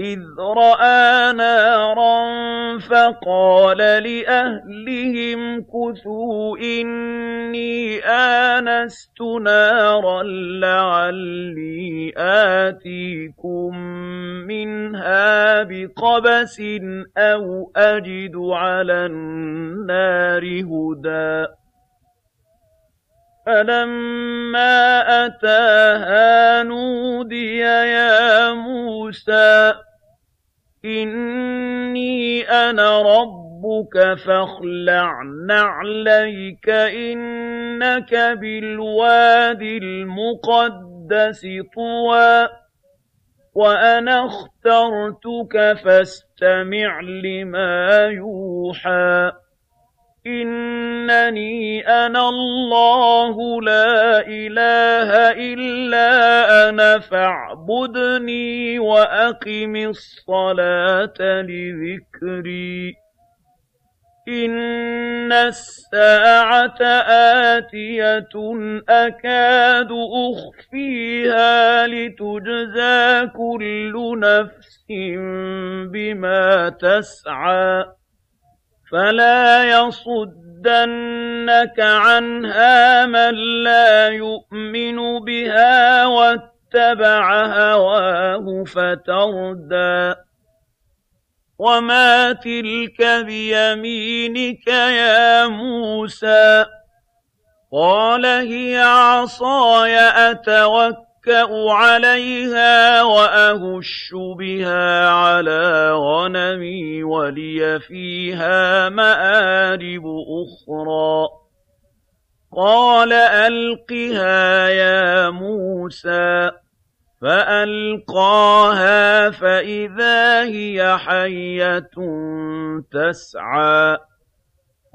إِذْ رَأَىٰ نَارًا فَقَالَ لِأَهْلِهِمْ كُثُوا إِنِّي آنَسْتُ نَارًا لَّعَلِّي آتِيكُم مِّنْهَا بِقَبَسٍ أَوْ أَجِدُ عَلَى النَّارِ هُدًى. فَلَمَّا أَتَاهَا نُودِيَ يَا مُوسَىٰ إِنِّي أَنَا رَبُّكَ فَاخْلَعْ نَعْلَيْكَ إِنَّكَ بِالْوَادِ الْمُقَدَّسِ طُوًى وَأَنَا اخْتَرْتُكَ فَاسْتَمِعْ لِمَا يُوحَىٰ إِنَّنِي أَنَا اللَّهُ لَا إِلَٰهَ إِلَّا أَنَا فَاعْبُدْنِي وَأَقِمِ الصَّلَاةَ لِذِكْرِي. إِنَّ السَّاعَةَ آتِيَةٌ أَكَادُ أُخْفِيهَا لِتُجْزَىٰ كُلُّ نَفْسٍ بِمَا تَسْعَىٰ. فَلَا يَصُدَّنَّكَ عَنْهَا مَن لَّا يُؤْمِنُ بِهَا وَاتَّبَعَ هَوَاهُ فَتَرْدَىٰ. وَمَا تِلْكَ بِيَمِينِكَ يَا مُوسَىٰ؟ قَالَ هِيَ عَصَايَ أَتَوَكَّأُ أَتَّكَّأُ عَلَيْهَا وَأَهُشُّ بِهَا عَلَىٰ غَنَمِي وَلِيَ فِيهَا مَآرِبُ أُخْرَىٰ. قَالَ أَلْقِهَا يَا مُوسَىٰ. فَأَلْقَاهَا فَإِذَا هِيَ حَيَّةٌ تَسْعَىٰ.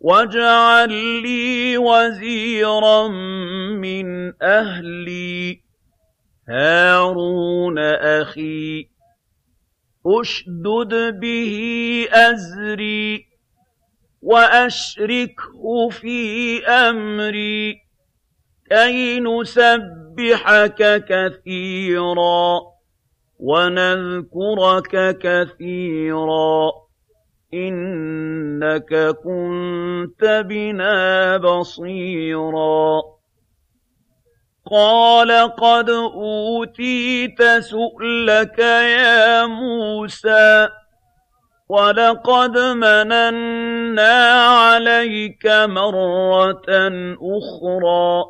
وَاجْعَل لِّي وَزِيرًا مِّنْ أَهْلِي هَارُونَ أَخِي اشْدُدْ بِهِ أَزْرِي وَأَشْرِكْهُ فِي أَمْرِي كَيْ نُسَبِّحَكَ كَثِيرًا وَنَذْكُرَكَ كَثِيرًا. إِنَّكَ كُنتَ بِنَا بَصِيرًا. قَالَ قَدْ أُوتِيتَ سُؤْلَكَ يَا مُوسَىٰ وَلَقَدْ مَنَنَّا عَلَيْكَ مَرَّةً أُخْرَىٰ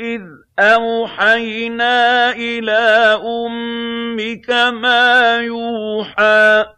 إِذْ أَوْحَيْنَا إِلَىٰ أُمِّكَ مَا يُوحَىٰ.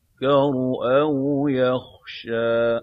أَوْ يَخْشَىٰ